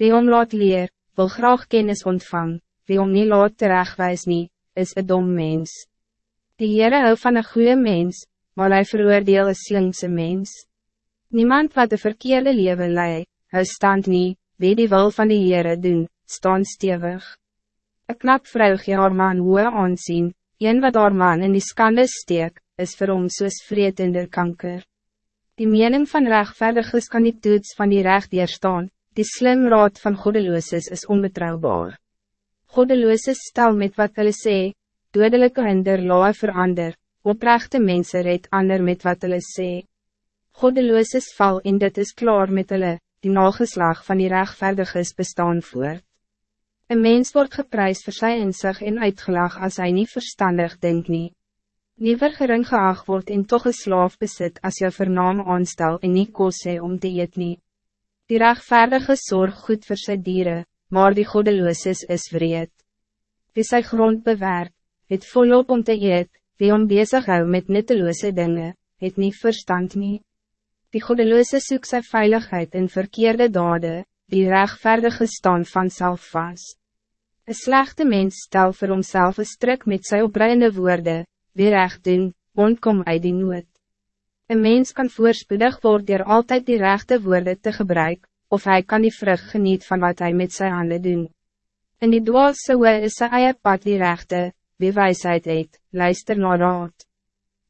Wie om laat leer, wil graag kennis ontvang, wie om niet laat terechtwijs nie, is een dom mens. Die Heere hou van een goede mens, maar hij veroordeel een slinkse mens. Niemand wat de verkeerde leven lei, hy stand niet, wie die wil van die Heere doen, staan stevig. Een knap vrou gee haar man hoe aansien, een wat haar man in die skande steek, is vir hom soos vreetender kanker. Die mening van rechtvaardiges kan die toets van die recht staan. Die slim raad van goddelooses is onbetrouwbaar. Goddelooses stel met wat hulle sê, dodelijke hinder laai verander, oprechte mense red ander met wat hulle sê. Goddelooses val en dit is klaar met hulle, die nageslag van die rechtvaardiges bestaan voort. Een mens wordt geprijsd voor zijn inzicht en uitgelag als hij niet verstandig denkt niet liever gering geacht word en toch een slaaf besit als jou vernaam aanstel en nie kos sê om te eet nie. Die rechtvaardige zorg goed voor sy dieren, maar die goddeloosis is vreed. Wie sy grond bewerk, het volop om te eet, wie om bezig hou met nutteloze dingen, het niet verstand nie. Die goddeloze soek sy veiligheid in verkeerde dade, die rechtvaardige staan vanzelf vast. Een slechte mens stel voor homself een strik met sy opruinde woorden, wie recht doen, ontkom uit die nood. Een mens kan voorspoedig worden door altijd die rechte woorden te gebruiken, of hij kan die vrucht geniet van wat hij met zijn handen doen. In die dwaalse hoe is sy eie pad die rechte, wie wijsheid het, luister na raad.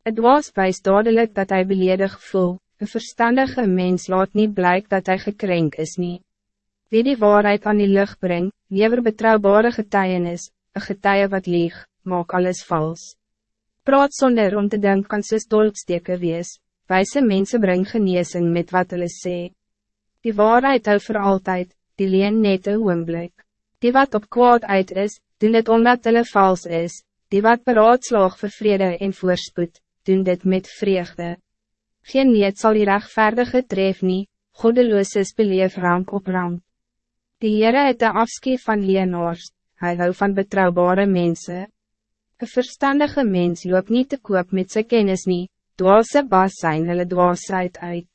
Het dwaas wijs dadelijk dat hij beledig voel, een verstandige mens laat niet blijk dat hij gekrenk is niet. Wie die waarheid aan die lucht brengt, lever betrouwbare getuienis, een getuie wat lieg, maak alles vals. Praat zonder om te denken kan soos dolksteke wees, wijze mensen brengen geneesing met wat hulle sê. Die waarheid hou voor altijd, die leen net een oomblik. Die wat op kwaad uit is, doen het omdat hulle vals is, die wat beraadslaag vir vrede en voorspoed, doen dit met vreugde. Geen niet zal die rechtvaardige tref nie, goddeloos is beleef rank op rank. Die Heere het de afskeef van leenaars, hy hou van betrouwbare mensen. Een verstandige mens loop niet te koop met zijn kennis niet, dwaalse baas zijn hulle dwaasheid uit.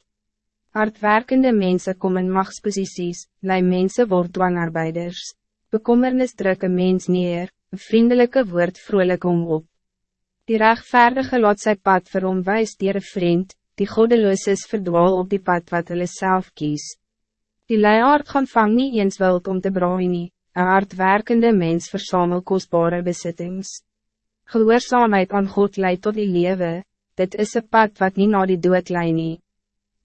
Hardwerkende mensen komen in machtsposities, lei mensen word dwangarbeiders. Bekommernis druk een mens neer, een vriendelijke woord vrolijk om op. Die rechtvaardige laat sy pad vir hom wijs dier een vriend, die godeloos is verdwaal op die pad wat hulle self kies. Die leiaard gaan vang nie eens wild om te braai nie, een hardwerkende mens versamel kostbare besittings. Gehoorzaamheid aan God leidt tot die lewe, dit is een pad wat niet naar die dood leidt nie.